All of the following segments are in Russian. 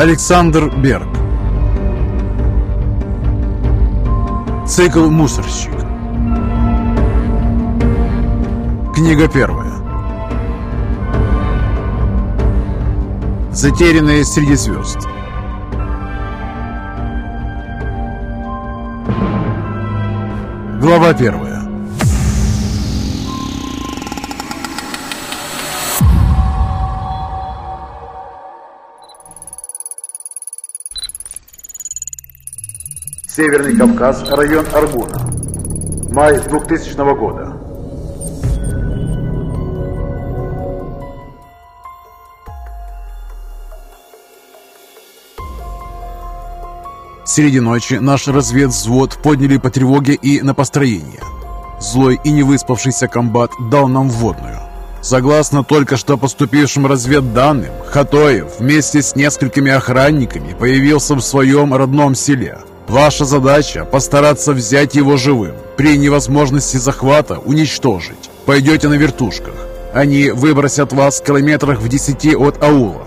Александр Берг. Цикл «Мусорщик» Книга первая. Затерянные среди звезд Глава первая Северный Кавказ, район Аргуна. Май 2000 года. Среди ночи наш разведвзвод подняли по тревоге и на построение. Злой и невыспавшийся комбат дал нам вводную. Согласно только что поступившим разведданным, Хатоев вместе с несколькими охранниками появился в своем родном селе. Ваша задача – постараться взять его живым. При невозможности захвата уничтожить. Пойдете на вертушках. Они выбросят вас в километрах в десяти от аула.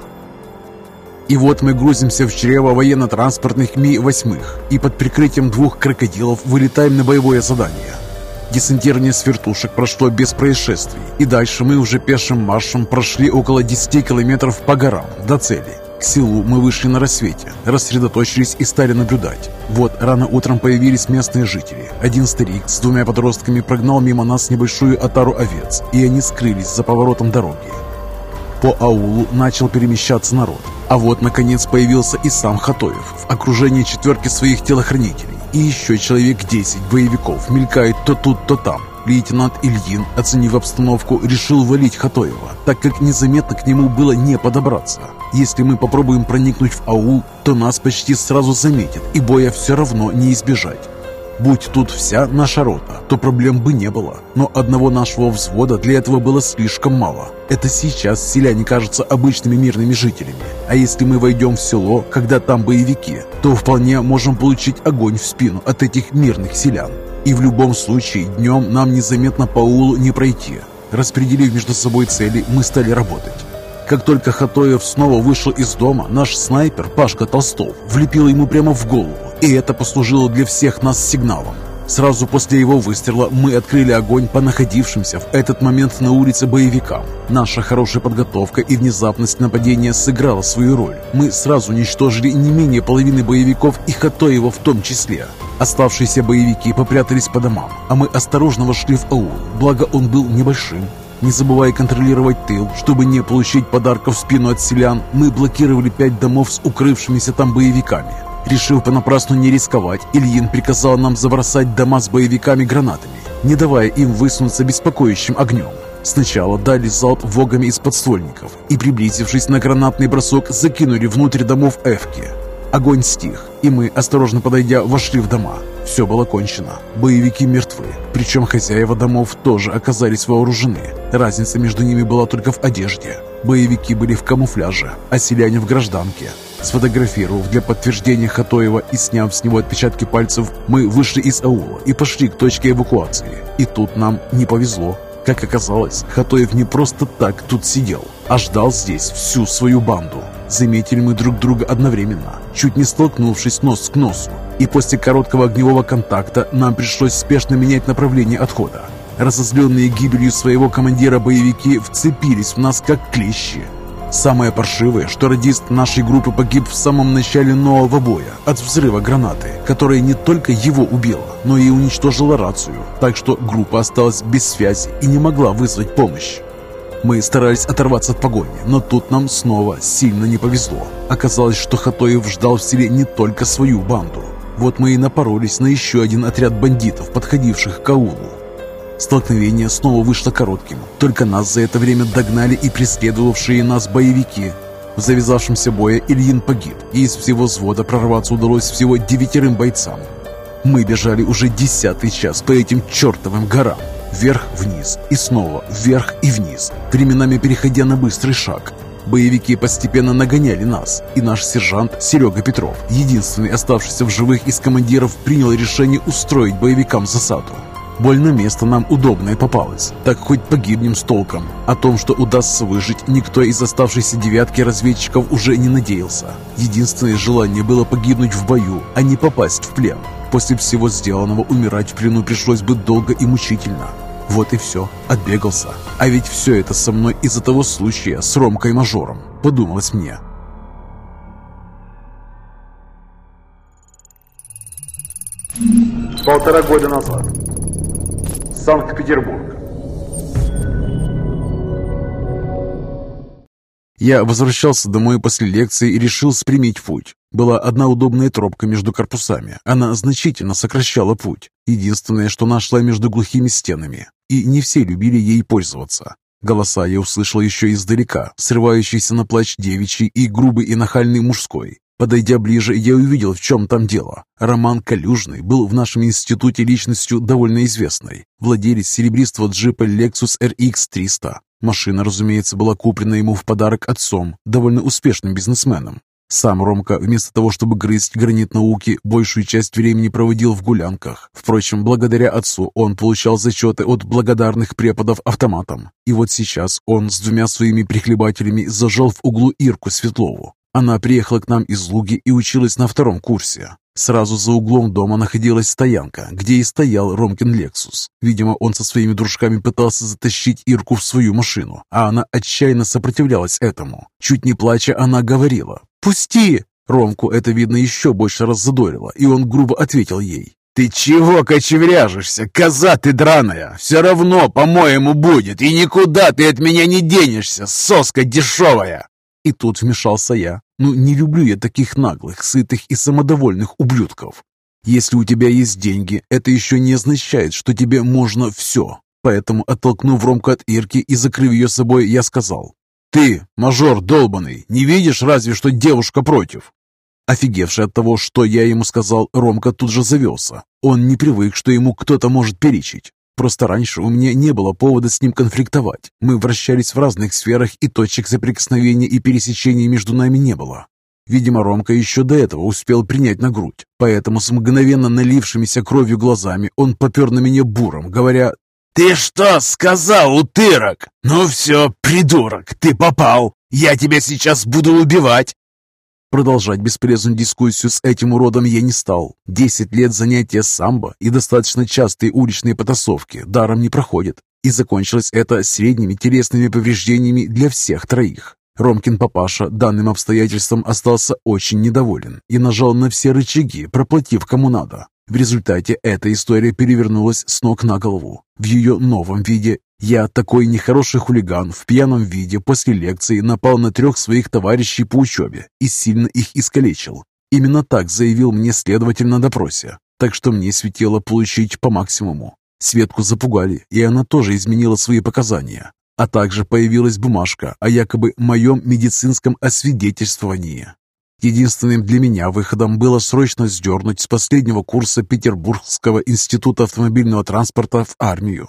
И вот мы грузимся в чрево военно-транспортных Ми-8 и под прикрытием двух крокодилов вылетаем на боевое задание. Десантирование с вертушек прошло без происшествий, и дальше мы уже пешим маршем прошли около 10 километров по горам до цели. К селу мы вышли на рассвете, рассредоточились и стали наблюдать. Вот рано утром появились местные жители. Один старик с двумя подростками прогнал мимо нас небольшую отару овец, и они скрылись за поворотом дороги. По аулу начал перемещаться народ. А вот, наконец, появился и сам Хатоев в окружении четверки своих телохранителей. И еще человек 10 боевиков мелькают то тут, то там. Лейтенант Ильин, оценив обстановку, решил валить Хатоева, так как незаметно к нему было не подобраться. Если мы попробуем проникнуть в аул, то нас почти сразу заметят, и боя все равно не избежать. Будь тут вся наша рота, то проблем бы не было. Но одного нашего взвода для этого было слишком мало. Это сейчас селяне кажутся обычными мирными жителями. А если мы войдем в село, когда там боевики, то вполне можем получить огонь в спину от этих мирных селян. И в любом случае, днем нам незаметно по улу не пройти. Распределив между собой цели, мы стали работать. Как только Хатоев снова вышел из дома, наш снайпер Пашка Толстов влепил ему прямо в голову, и это послужило для всех нас сигналом. Сразу после его выстрела мы открыли огонь по находившимся в этот момент на улице боевикам. Наша хорошая подготовка и внезапность нападения сыграла свою роль. Мы сразу уничтожили не менее половины боевиков и Хатоева в том числе. Оставшиеся боевики попрятались по домам, а мы осторожно вошли в аул, благо он был небольшим. Не забывая контролировать тыл, чтобы не получить подарков в спину от селян, мы блокировали пять домов с укрывшимися там боевиками. Решив понапрасну не рисковать, Ильин приказал нам забросать дома с боевиками гранатами, не давая им высунуться беспокоящим огнем. Сначала дали залп вогами из подствольников и, приблизившись на гранатный бросок, закинули внутрь домов эвки. Огонь стих, и мы, осторожно подойдя, вошли в дома. Все было кончено. Боевики мертвы. Причем хозяева домов тоже оказались вооружены. Разница между ними была только в одежде. Боевики были в камуфляже, а селяне в гражданке. Сфотографировав для подтверждения Хатоева и сняв с него отпечатки пальцев, мы вышли из аула и пошли к точке эвакуации. И тут нам не повезло. Как оказалось, Хатоев не просто так тут сидел, а ждал здесь всю свою банду. Заметили мы друг друга одновременно, чуть не столкнувшись нос к носу. И после короткого огневого контакта нам пришлось спешно менять направление отхода. Разозленные гибелью своего командира боевики вцепились в нас как клещи. Самое паршивое, что радист нашей группы погиб в самом начале нового боя от взрыва гранаты, которая не только его убила, но и уничтожила рацию, так что группа осталась без связи и не могла вызвать помощь. Мы старались оторваться от погони, но тут нам снова сильно не повезло. Оказалось, что Хатоев ждал в селе не только свою банду. Вот мы и напоролись на еще один отряд бандитов, подходивших к аулу. Столкновение снова вышло коротким, только нас за это время догнали и преследовавшие нас боевики. В завязавшемся бое Ильин погиб, и из всего взвода прорваться удалось всего девятерым бойцам. Мы бежали уже десятый час по этим чертовым горам. Вверх-вниз и снова вверх и вниз, временами переходя на быстрый шаг. Боевики постепенно нагоняли нас, и наш сержант Серега Петров, единственный оставшийся в живых из командиров, принял решение устроить боевикам засаду. Больно место нам удобное попалось. Так хоть погибнем с толком. О том, что удастся выжить, никто из оставшейся девятки разведчиков уже не надеялся. Единственное желание было погибнуть в бою, а не попасть в плен. После всего сделанного умирать в плену пришлось бы долго и мучительно. Вот и все, отбегался. А ведь все это со мной из-за того случая с Ромкой-мажором, подумалось мне. Полтора года назад. Санкт-Петербург. Я возвращался домой после лекции и решил спрямить путь. Была одна удобная тропка между корпусами. Она значительно сокращала путь. Единственное, что нашла между глухими стенами. И не все любили ей пользоваться. Голоса я услышал еще издалека, срывающийся на плач девичий и грубый и нахальный мужской. Подойдя ближе, я увидел, в чем там дело. Роман Калюжный был в нашем институте личностью довольно известной. Владелец серебристого джипа Lexus RX 300. Машина, разумеется, была куплена ему в подарок отцом, довольно успешным бизнесменом. Сам Ромка, вместо того, чтобы грызть гранит науки, большую часть времени проводил в гулянках. Впрочем, благодаря отцу он получал зачеты от благодарных преподов автоматом. И вот сейчас он с двумя своими прихлебателями зажал в углу Ирку Светлову. Она приехала к нам из Луги и училась на втором курсе. Сразу за углом дома находилась стоянка, где и стоял Ромкин Лексус. Видимо, он со своими дружками пытался затащить Ирку в свою машину, а она отчаянно сопротивлялась этому. Чуть не плача, она говорила «Пусти!». Ромку это, видно, еще больше раззадорило, и он грубо ответил ей «Ты чего кочевряжешься, коза ты драная? Все равно, по-моему, будет, и никуда ты от меня не денешься, соска дешевая!» И тут вмешался я. Ну, не люблю я таких наглых, сытых и самодовольных ублюдков. Если у тебя есть деньги, это еще не означает, что тебе можно все. Поэтому, оттолкнув Ромку от Ирки и закрыв ее собой, я сказал, «Ты, мажор долбанный, не видишь разве, что девушка против?» Офигевший от того, что я ему сказал, Ромка тут же завелся. Он не привык, что ему кто-то может перечить. Просто раньше у меня не было повода с ним конфликтовать. Мы вращались в разных сферах, и точек соприкосновения и пересечений между нами не было. Видимо, Ромка еще до этого успел принять на грудь, поэтому с мгновенно налившимися кровью глазами он попер на меня буром, говоря «Ты что сказал, утырок? Ну все, придурок, ты попал! Я тебя сейчас буду убивать!» Продолжать бесполезную дискуссию с этим уродом я не стал. Десять лет занятия самбо и достаточно частые уличные потасовки даром не проходят. И закончилось это средними телесными повреждениями для всех троих. Ромкин папаша данным обстоятельством остался очень недоволен и нажал на все рычаги, проплатив кому надо. В результате эта история перевернулась с ног на голову. В ее новом виде я, такой нехороший хулиган, в пьяном виде после лекции напал на трех своих товарищей по учебе и сильно их искалечил. Именно так заявил мне следователь на допросе, так что мне светило получить по максимуму. Светку запугали, и она тоже изменила свои показания. А также появилась бумажка о якобы моем медицинском освидетельствовании. Единственным для меня выходом было срочно сдернуть с последнего курса Петербургского института автомобильного транспорта в армию.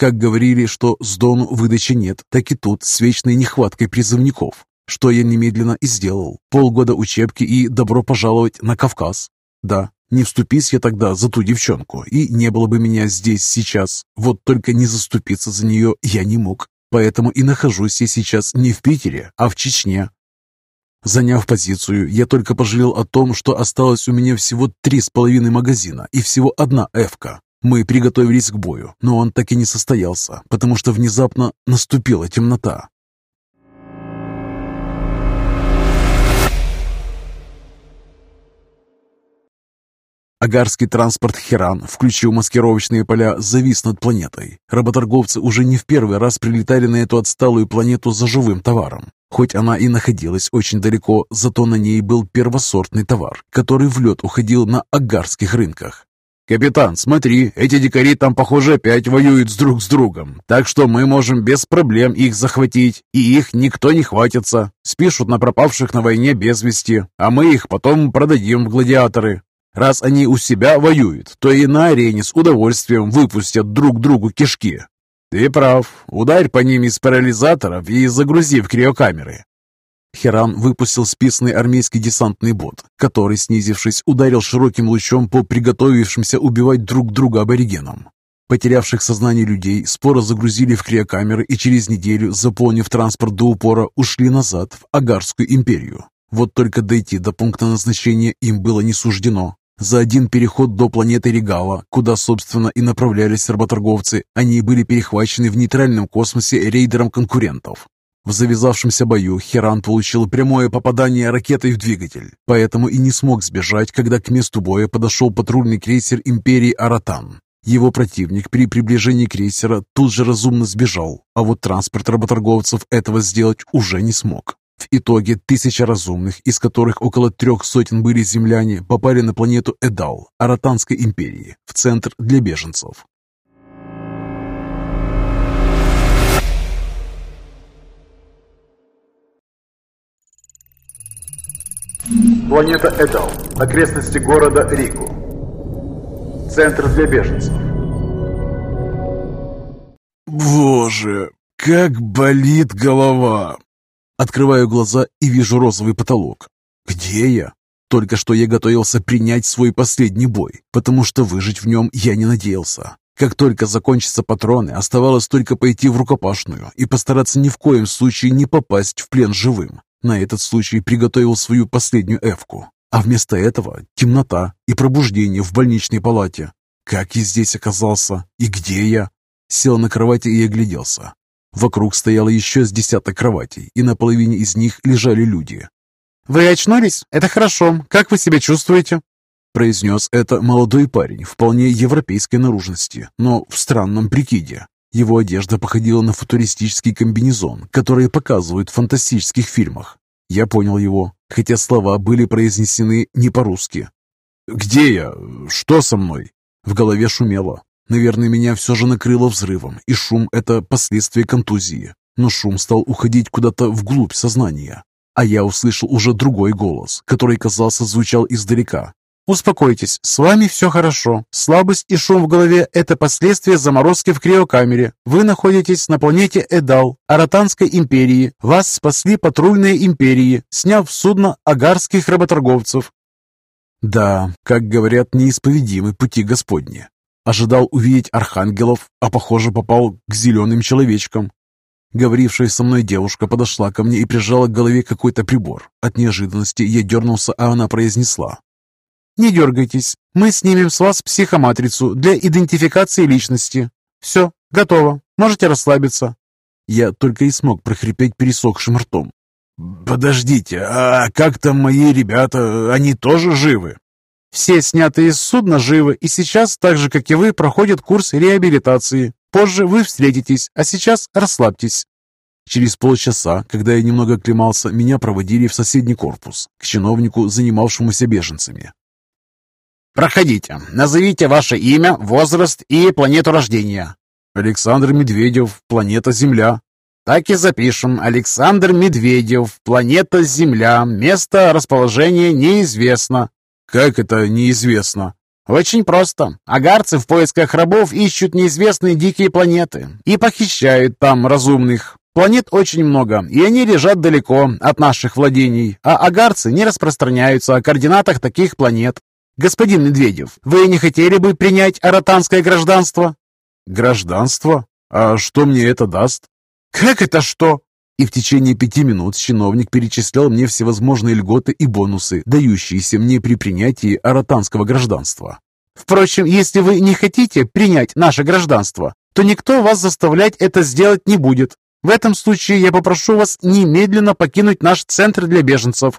Как говорили, что с Дону выдачи нет, так и тут с вечной нехваткой призывников. Что я немедленно и сделал. Полгода учебки и добро пожаловать на Кавказ. Да, не вступись я тогда за ту девчонку, и не было бы меня здесь сейчас. Вот только не заступиться за нее я не мог. Поэтому и нахожусь я сейчас не в Питере, а в Чечне. Заняв позицию, я только пожалел о том, что осталось у меня всего три с половиной магазина и всего одна эвка. Мы приготовились к бою, но он так и не состоялся, потому что внезапно наступила темнота. Агарский транспорт «Хиран», включив маскировочные поля, завис над планетой. Работорговцы уже не в первый раз прилетали на эту отсталую планету за живым товаром. Хоть она и находилась очень далеко, зато на ней был первосортный товар, который в лед уходил на агарских рынках. «Капитан, смотри, эти дикари там, похоже, опять воюют с друг с другом, так что мы можем без проблем их захватить, и их никто не хватится. Спишут на пропавших на войне без вести, а мы их потом продадим в гладиаторы. Раз они у себя воюют, то и на арене с удовольствием выпустят друг другу кишки. Ты прав, ударь по ним из парализаторов и загрузи в криокамеры. Херан выпустил списанный армейский десантный бот, который, снизившись, ударил широким лучом по приготовившимся убивать друг друга аборигенам. Потерявших сознание людей споро загрузили в криокамеры и через неделю, заполнив транспорт до упора, ушли назад в Агарскую империю. Вот только дойти до пункта назначения им было не суждено. За один переход до планеты Регала, куда, собственно, и направлялись работорговцы, они были перехвачены в нейтральном космосе рейдером конкурентов. В завязавшемся бою Херан получил прямое попадание ракетой в двигатель, поэтому и не смог сбежать, когда к месту боя подошел патрульный крейсер Империи Аратан. Его противник при приближении крейсера тут же разумно сбежал, а вот транспорт работорговцев этого сделать уже не смог. В итоге тысяча разумных, из которых около трех сотен были земляне, попали на планету Эдал, Аратанской империи, в центр для беженцев. Планета Эдал. Окрестности города Рику. Центр для беженцев. Боже, как болит голова! Открываю глаза и вижу розовый потолок. Где я? Только что я готовился принять свой последний бой, потому что выжить в нем я не надеялся. Как только закончатся патроны, оставалось только пойти в рукопашную и постараться ни в коем случае не попасть в плен живым. На этот случай приготовил свою последнюю эвку. А вместо этого темнота и пробуждение в больничной палате. Как я здесь оказался и где я? Сел на кровати и огляделся. Вокруг стояло еще с десяток кроватей, и на половине из них лежали люди. «Вы очнулись? Это хорошо. Как вы себя чувствуете?» Произнес это молодой парень, вполне европейской наружности, но в странном прикиде. Его одежда походила на футуристический комбинезон, который показывают в фантастических фильмах. Я понял его, хотя слова были произнесены не по-русски. «Где я? Что со мной?» В голове шумело. Наверное, меня все же накрыло взрывом, и шум – это последствие контузии. Но шум стал уходить куда-то вглубь сознания. А я услышал уже другой голос, который, казался, звучал издалека. Успокойтесь, с вами все хорошо. Слабость и шум в голове – это последствия заморозки в криокамере. Вы находитесь на планете Эдал, Аратанской империи. Вас спасли патрульные империи, сняв судно агарских работорговцев. Да, как говорят, неисповедимы пути Господни. Ожидал увидеть архангелов, а похоже попал к зеленым человечкам. Говорившая со мной девушка подошла ко мне и прижала к голове какой-то прибор. От неожиданности я дернулся, а она произнесла. Не дергайтесь. Мы снимем с вас психоматрицу для идентификации личности. Все, готово. Можете расслабиться. Я только и смог прохрипеть пересохшим ртом. «Подождите, а как там мои ребята? Они тоже живы?» «Все снятые с судна живы и сейчас, так же, как и вы, проходят курс реабилитации. Позже вы встретитесь, а сейчас расслабьтесь». Через полчаса, когда я немного оклемался, меня проводили в соседний корпус, к чиновнику, занимавшемуся беженцами. Проходите. Назовите ваше имя, возраст и планету рождения. Александр Медведев, планета Земля. Так и запишем. Александр Медведев, планета Земля. Место расположения неизвестно. Как это неизвестно? Очень просто. Агарцы в поисках рабов ищут неизвестные дикие планеты и похищают там разумных. Планет очень много, и они лежат далеко от наших владений, а агарцы не распространяются о координатах таких планет. «Господин Медведев, вы не хотели бы принять аратанское гражданство?» «Гражданство? А что мне это даст?» «Как это что?» И в течение пяти минут чиновник перечислял мне всевозможные льготы и бонусы, дающиеся мне при принятии аратанского гражданства. «Впрочем, если вы не хотите принять наше гражданство, то никто вас заставлять это сделать не будет. В этом случае я попрошу вас немедленно покинуть наш центр для беженцев».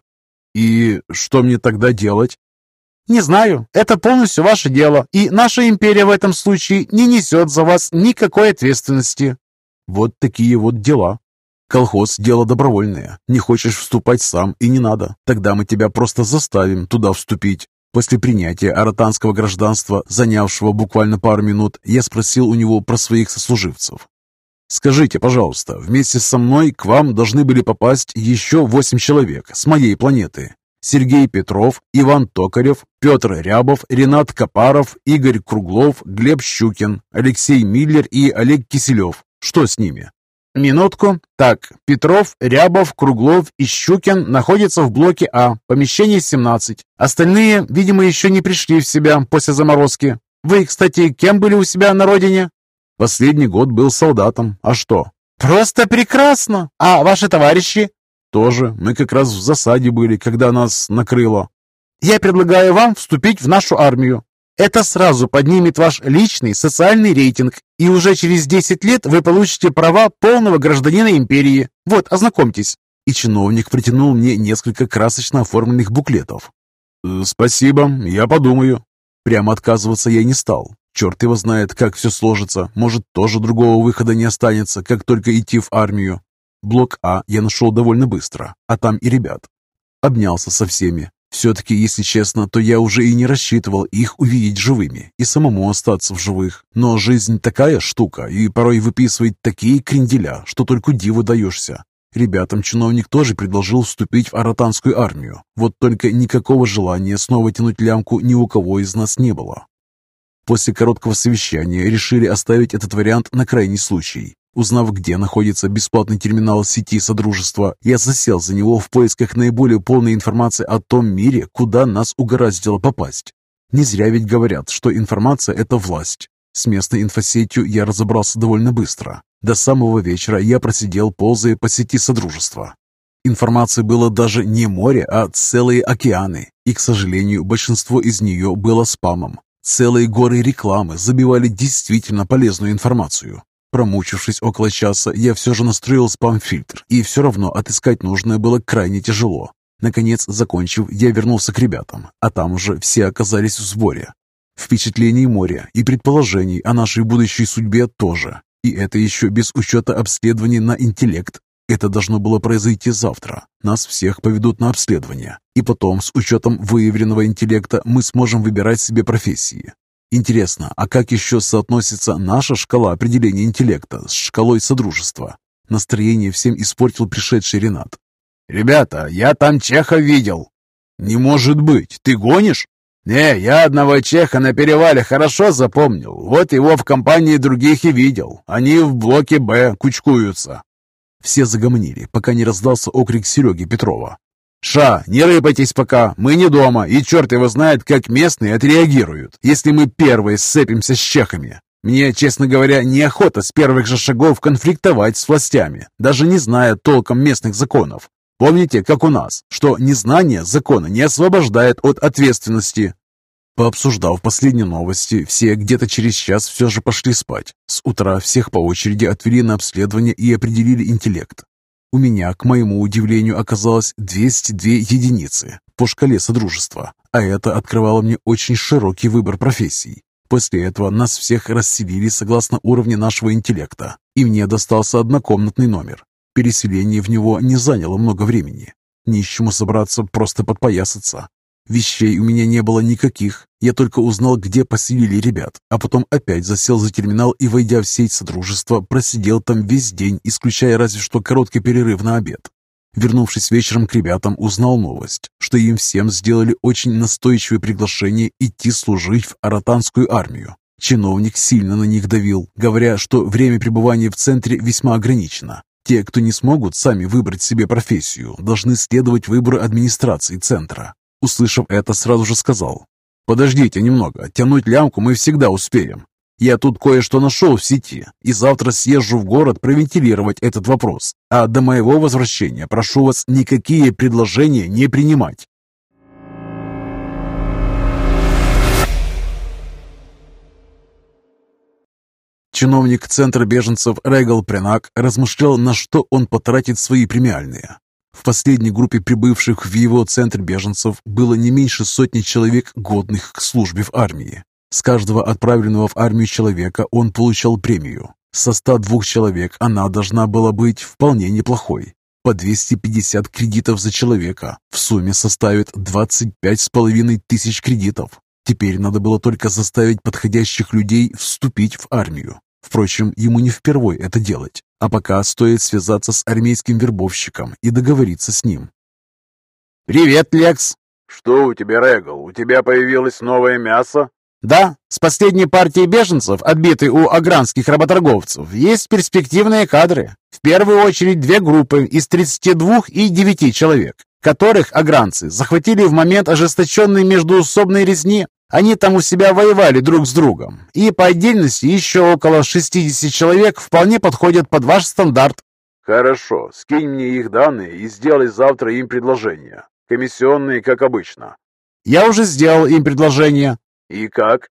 «И что мне тогда делать?» «Не знаю. Это полностью ваше дело, и наша империя в этом случае не несет за вас никакой ответственности». Вот такие вот дела. Колхоз – дело добровольное. Не хочешь вступать сам и не надо. Тогда мы тебя просто заставим туда вступить. После принятия аратанского гражданства, занявшего буквально пару минут, я спросил у него про своих сослуживцев. «Скажите, пожалуйста, вместе со мной к вам должны были попасть еще восемь человек с моей планеты. Сергей Петров, Иван Токарев, Петр Рябов, Ренат Капаров, Игорь Круглов, Глеб Щукин, Алексей Миллер и Олег Киселев. Что с ними? Минутку. Так, Петров, Рябов, Круглов и Щукин находятся в блоке А, помещение 17. Остальные, видимо, еще не пришли в себя после заморозки. Вы, кстати, кем были у себя на родине?» «Последний год был солдатом. А что?» «Просто прекрасно! А ваши товарищи?» «Тоже. Мы как раз в засаде были, когда нас накрыло». «Я предлагаю вам вступить в нашу армию. Это сразу поднимет ваш личный социальный рейтинг, и уже через 10 лет вы получите права полного гражданина империи. Вот, ознакомьтесь». И чиновник протянул мне несколько красочно оформленных буклетов. «Э, «Спасибо, я подумаю». Прямо отказываться я не стал. Черт его знает, как все сложится. Может, тоже другого выхода не останется, как только идти в армию. Блок А я нашел довольно быстро, а там и ребят. Обнялся со всеми. Все-таки, если честно, то я уже и не рассчитывал их увидеть живыми и самому остаться в живых. Но жизнь такая штука, и порой выписывает такие кренделя, что только диву даешься. Ребятам чиновник тоже предложил вступить в аратанскую армию. Вот только никакого желания снова тянуть лямку ни у кого из нас не было. После короткого совещания решили оставить этот вариант на крайний случай. Узнав, где находится бесплатный терминал сети Содружества, я засел за него в поисках наиболее полной информации о том мире, куда нас угораздило попасть. Не зря ведь говорят, что информация – это власть. С местной инфосетью я разобрался довольно быстро. До самого вечера я просидел, ползая по сети Содружества. Информации было даже не море, а целые океаны, и, к сожалению, большинство из нее было спамом. Целые горы рекламы забивали действительно полезную информацию. Промучившись около часа, я все же настроил спам-фильтр, и все равно отыскать нужное было крайне тяжело. Наконец, закончив, я вернулся к ребятам, а там уже все оказались в сборе. Впечатлений моря и предположений о нашей будущей судьбе тоже. И это еще без учета обследований на интеллект. Это должно было произойти завтра. Нас всех поведут на обследование. И потом, с учетом выявленного интеллекта, мы сможем выбирать себе профессии. Интересно, а как еще соотносится наша шкала определения интеллекта с шкалой содружества? Настроение всем испортил пришедший Ренат. «Ребята, я там чеха видел!» «Не может быть! Ты гонишь?» «Не, я одного чеха на перевале хорошо запомнил. Вот его в компании других и видел. Они в блоке «Б» кучкуются». Все загомонили, пока не раздался окрик Сереги Петрова. «Ша, не рыпайтесь пока, мы не дома, и черт его знает, как местные отреагируют, если мы первые сцепимся с чехами. Мне, честно говоря, неохота с первых же шагов конфликтовать с властями, даже не зная толком местных законов. Помните, как у нас, что незнание закона не освобождает от ответственности?» Пообсуждав последние новости, все где-то через час все же пошли спать. С утра всех по очереди отвели на обследование и определили интеллект. У меня, к моему удивлению, оказалось 202 единицы по шкале Содружества, а это открывало мне очень широкий выбор профессий. После этого нас всех расселили согласно уровню нашего интеллекта, и мне достался однокомнатный номер. Переселение в него не заняло много времени. Нищему собраться, просто подпоясаться. Вещей у меня не было никаких, я только узнал, где поселили ребят, а потом опять засел за терминал и, войдя в сеть Содружества, просидел там весь день, исключая разве что короткий перерыв на обед. Вернувшись вечером к ребятам, узнал новость, что им всем сделали очень настойчивое приглашение идти служить в аратанскую армию. Чиновник сильно на них давил, говоря, что время пребывания в центре весьма ограничено. Те, кто не смогут сами выбрать себе профессию, должны следовать выбору администрации центра. Услышав это, сразу же сказал, «Подождите немного, тянуть лямку мы всегда успеем. Я тут кое-что нашел в сети, и завтра съезжу в город провентилировать этот вопрос. А до моего возвращения прошу вас никакие предложения не принимать». Чиновник Центра беженцев Регал Пренак размышлял, на что он потратит свои премиальные. В последней группе прибывших в его центр беженцев было не меньше сотни человек, годных к службе в армии. С каждого отправленного в армию человека он получал премию. Со 102 человек она должна была быть вполне неплохой. По 250 кредитов за человека в сумме составит 25,5 тысяч кредитов. Теперь надо было только заставить подходящих людей вступить в армию. Впрочем, ему не впервой это делать. А пока стоит связаться с армейским вербовщиком и договориться с ним. «Привет, Лекс!» «Что у тебя, Регал? У тебя появилось новое мясо?» «Да, с последней партией беженцев, отбитой у агранских работорговцев, есть перспективные кадры. В первую очередь две группы из 32 и 9 человек, которых агранцы захватили в момент ожесточенной междуусобной резни. Они там у себя воевали друг с другом. И по отдельности еще около 60 человек вполне подходят под ваш стандарт. Хорошо, скинь мне их данные и сделай завтра им предложение. Комиссионные, как обычно. Я уже сделал им предложение. И как?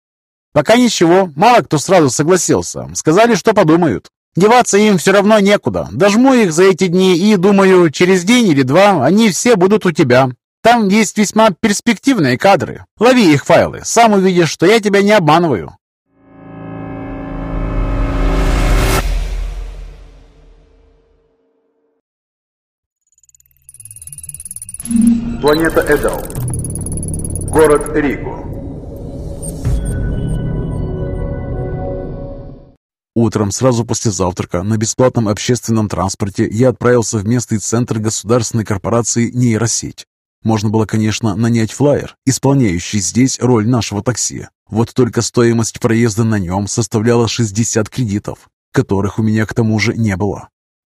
Пока ничего, мало кто сразу согласился. Сказали, что подумают. Деваться им все равно некуда. Дожму их за эти дни и, думаю, через день или два они все будут у тебя. Там есть весьма перспективные кадры. Лови их файлы, сам увидишь, что я тебя не обманываю. Планета Эдал. Город Ригу. Утром, сразу после завтрака, на бесплатном общественном транспорте я отправился в местный центр государственной корпорации «Нейросеть». Можно было, конечно, нанять флайер, исполняющий здесь роль нашего такси. Вот только стоимость проезда на нем составляла 60 кредитов, которых у меня к тому же не было.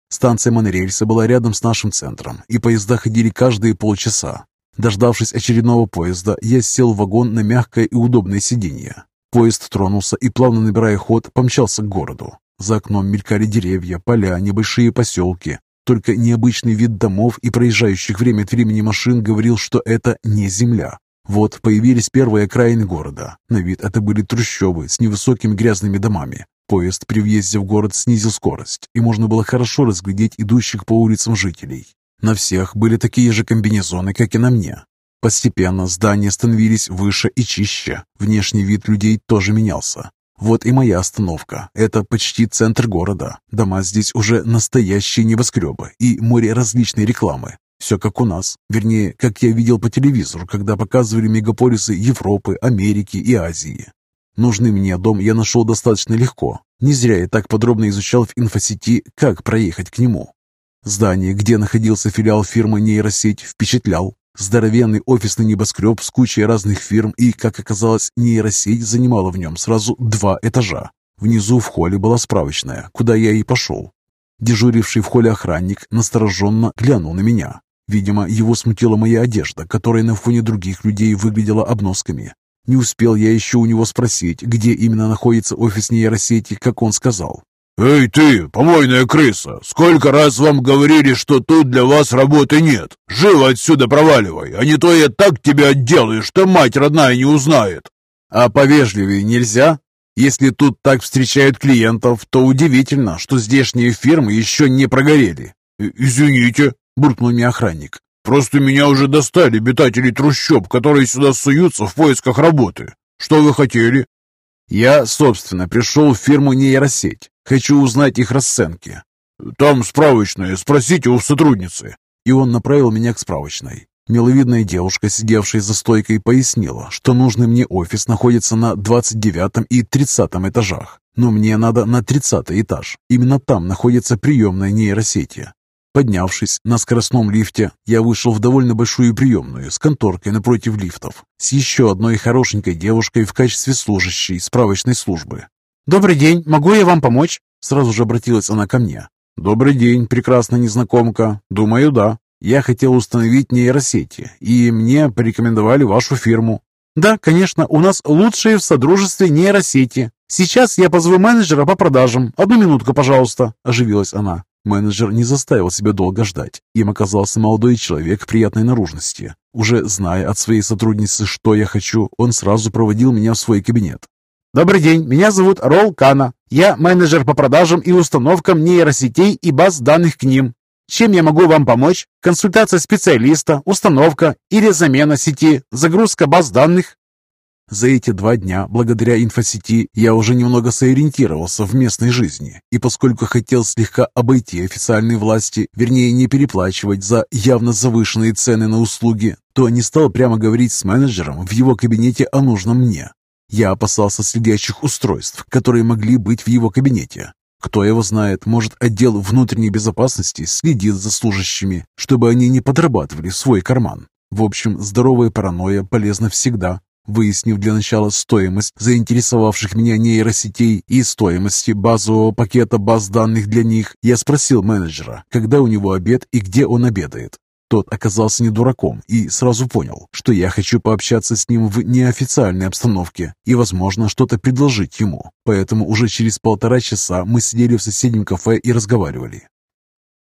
Станция монорельса была рядом с нашим центром, и поезда ходили каждые полчаса. Дождавшись очередного поезда, я сел в вагон на мягкое и удобное сиденье. Поезд тронулся и, плавно набирая ход, помчался к городу. За окном мелькали деревья, поля, небольшие поселки. Только необычный вид домов и проезжающих время от времени машин говорил, что это не земля. Вот появились первые окраины города. На вид это были трущобы с невысокими грязными домами. Поезд при въезде в город снизил скорость, и можно было хорошо разглядеть идущих по улицам жителей. На всех были такие же комбинезоны, как и на мне. Постепенно здания становились выше и чище. Внешний вид людей тоже менялся. Вот и моя остановка. Это почти центр города. Дома здесь уже настоящие небоскребы и море различной рекламы. Все как у нас. Вернее, как я видел по телевизору, когда показывали мегаполисы Европы, Америки и Азии. Нужный мне дом я нашел достаточно легко. Не зря я так подробно изучал в инфосети, как проехать к нему. Здание, где находился филиал фирмы «Нейросеть», впечатлял. Здоровенный офисный небоскреб с кучей разных фирм и, как оказалось, нейросеть занимала в нем сразу два этажа. Внизу в холле была справочная, куда я и пошел. Дежуривший в холле охранник настороженно глянул на меня. Видимо, его смутила моя одежда, которая на фоне других людей выглядела обносками. Не успел я еще у него спросить, где именно находится офис нейросети, как он сказал. «Эй ты, помойная крыса, сколько раз вам говорили, что тут для вас работы нет? Живо отсюда проваливай, а не то я так тебя отделаю, что мать родная не узнает!» «А повежливее нельзя? Если тут так встречают клиентов, то удивительно, что здешние фирмы еще не прогорели». «Извините», — буркнул мне охранник. Просто меня уже достали обитатели трущоб, которые сюда суются в поисках работы. Что вы хотели?» «Я, собственно, пришел в фирму «Нейросеть». Хочу узнать их расценки». «Там справочная, спросите у сотрудницы». И он направил меня к справочной. Миловидная девушка, сидевшая за стойкой, пояснила, что нужный мне офис находится на 29 и 30 этажах. Но мне надо на 30 этаж. Именно там находится приемная нейросети. Поднявшись на скоростном лифте, я вышел в довольно большую приемную с конторкой напротив лифтов, с еще одной хорошенькой девушкой в качестве служащей справочной службы. «Добрый день, могу я вам помочь?» Сразу же обратилась она ко мне. «Добрый день, прекрасная незнакомка. Думаю, да. Я хотел установить нейросети, и мне порекомендовали вашу фирму». «Да, конечно, у нас лучшие в Содружестве нейросети. Сейчас я позову менеджера по продажам. Одну минутку, пожалуйста», – оживилась она. Менеджер не заставил себя долго ждать. Им оказался молодой человек приятной наружности. Уже зная от своей сотрудницы, что я хочу, он сразу проводил меня в свой кабинет. «Добрый день, меня зовут Ролл Кана. Я менеджер по продажам и установкам нейросетей и баз данных к ним. Чем я могу вам помочь? Консультация специалиста, установка или замена сети, загрузка баз данных?» За эти два дня, благодаря инфосети, я уже немного сориентировался в местной жизни, и поскольку хотел слегка обойти официальные власти, вернее не переплачивать за явно завышенные цены на услуги, то не стал прямо говорить с менеджером в его кабинете о нужном мне. Я опасался следящих устройств, которые могли быть в его кабинете. Кто его знает, может, отдел внутренней безопасности следит за служащими, чтобы они не подрабатывали свой карман. В общем, здоровая паранойя полезна всегда, Выяснив для начала стоимость заинтересовавших меня нейросетей и стоимости базового пакета баз данных для них, я спросил менеджера, когда у него обед и где он обедает. Тот оказался не дураком и сразу понял, что я хочу пообщаться с ним в неофициальной обстановке и, возможно, что-то предложить ему. Поэтому уже через полтора часа мы сидели в соседнем кафе и разговаривали.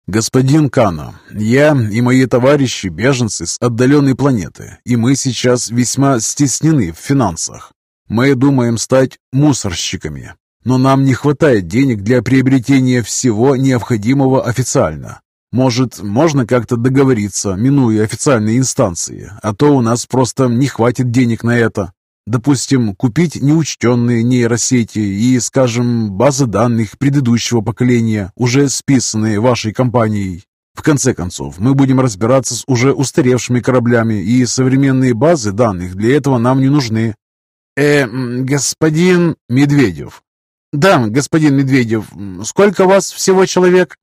«Господин Кана, я и мои товарищи – беженцы с отдаленной планеты, и мы сейчас весьма стеснены в финансах. Мы думаем стать мусорщиками, но нам не хватает денег для приобретения всего необходимого официально. Может, можно как-то договориться, минуя официальные инстанции, а то у нас просто не хватит денег на это. Допустим, купить неучтенные нейросети и, скажем, базы данных предыдущего поколения, уже списанные вашей компанией. В конце концов, мы будем разбираться с уже устаревшими кораблями, и современные базы данных для этого нам не нужны. Э, господин Медведев. Да, господин Медведев, сколько вас всего человек?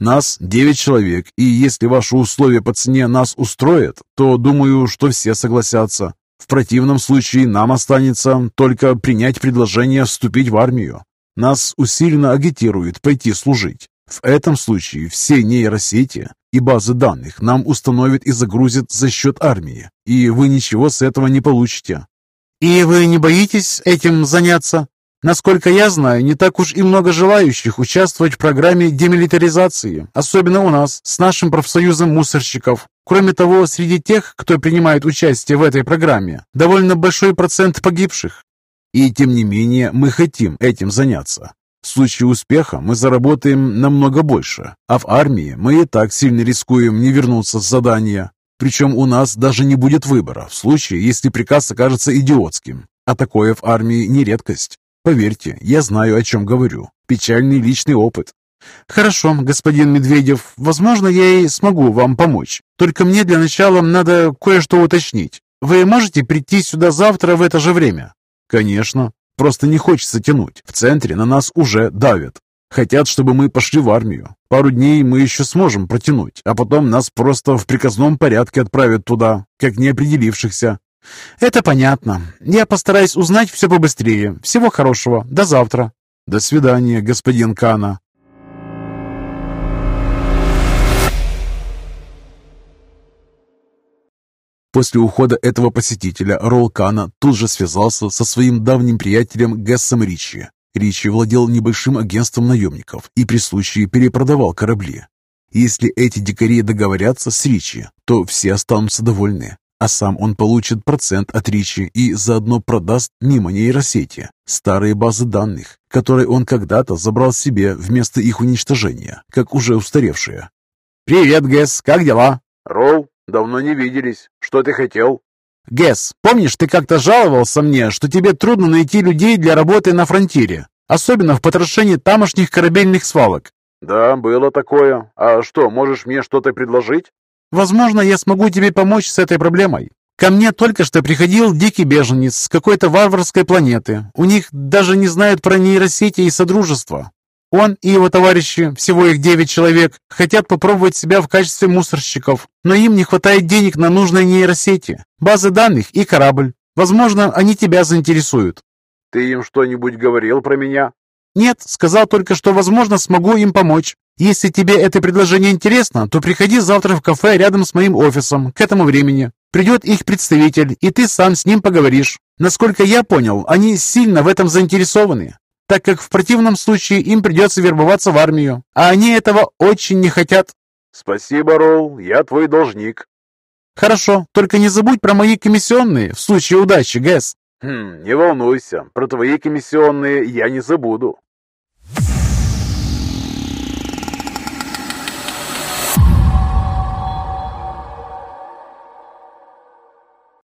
Нас девять человек, и если ваши условия по цене нас устроят, то думаю, что все согласятся. В противном случае нам останется только принять предложение вступить в армию. Нас усиленно агитируют пойти служить. В этом случае все нейросети и базы данных нам установят и загрузят за счет армии, и вы ничего с этого не получите. И вы не боитесь этим заняться? Насколько я знаю, не так уж и много желающих участвовать в программе демилитаризации, особенно у нас, с нашим профсоюзом мусорщиков. Кроме того, среди тех, кто принимает участие в этой программе, довольно большой процент погибших. И тем не менее, мы хотим этим заняться. В случае успеха мы заработаем намного больше, а в армии мы и так сильно рискуем не вернуться с задания. Причем у нас даже не будет выбора в случае, если приказ окажется идиотским. А такое в армии не редкость. Поверьте, я знаю, о чем говорю. Печальный личный опыт. Хорошо, господин Медведев, возможно, я и смогу вам помочь. Только мне для начала надо кое-что уточнить. Вы можете прийти сюда завтра в это же время? Конечно. Просто не хочется тянуть. В центре на нас уже давят. Хотят, чтобы мы пошли в армию. Пару дней мы еще сможем протянуть, а потом нас просто в приказном порядке отправят туда, как неопределившихся. «Это понятно. Я постараюсь узнать все побыстрее. Всего хорошего. До завтра». «До свидания, господин Кана». После ухода этого посетителя Ролл Кана тут же связался со своим давним приятелем Гессом Ричи. Ричи владел небольшим агентством наемников и при случае перепродавал корабли. Если эти дикари договорятся с Ричи, то все останутся довольны а сам он получит процент от Ричи и заодно продаст мимо нейросети старые базы данных, которые он когда-то забрал себе вместо их уничтожения, как уже устаревшие. «Привет, Гэс, как дела?» «Ролл, давно не виделись. Что ты хотел?» «Гэс, помнишь, ты как-то жаловался мне, что тебе трудно найти людей для работы на фронтире, особенно в потрошении тамошних корабельных свалок?» «Да, было такое. А что, можешь мне что-то предложить?» Возможно, я смогу тебе помочь с этой проблемой. Ко мне только что приходил дикий беженец с какой-то варварской планеты. У них даже не знают про нейросети и содружество. Он и его товарищи, всего их девять человек, хотят попробовать себя в качестве мусорщиков, но им не хватает денег на нужные нейросети, базы данных и корабль. Возможно, они тебя заинтересуют. Ты им что-нибудь говорил про меня? Нет, сказал только, что, возможно, смогу им помочь. Если тебе это предложение интересно, то приходи завтра в кафе рядом с моим офисом к этому времени. Придет их представитель, и ты сам с ним поговоришь. Насколько я понял, они сильно в этом заинтересованы, так как в противном случае им придется вербоваться в армию, а они этого очень не хотят. Спасибо, Ролл, я твой должник. Хорошо, только не забудь про мои комиссионные в случае удачи, Гэс. Хм, не волнуйся, про твои комиссионные я не забуду.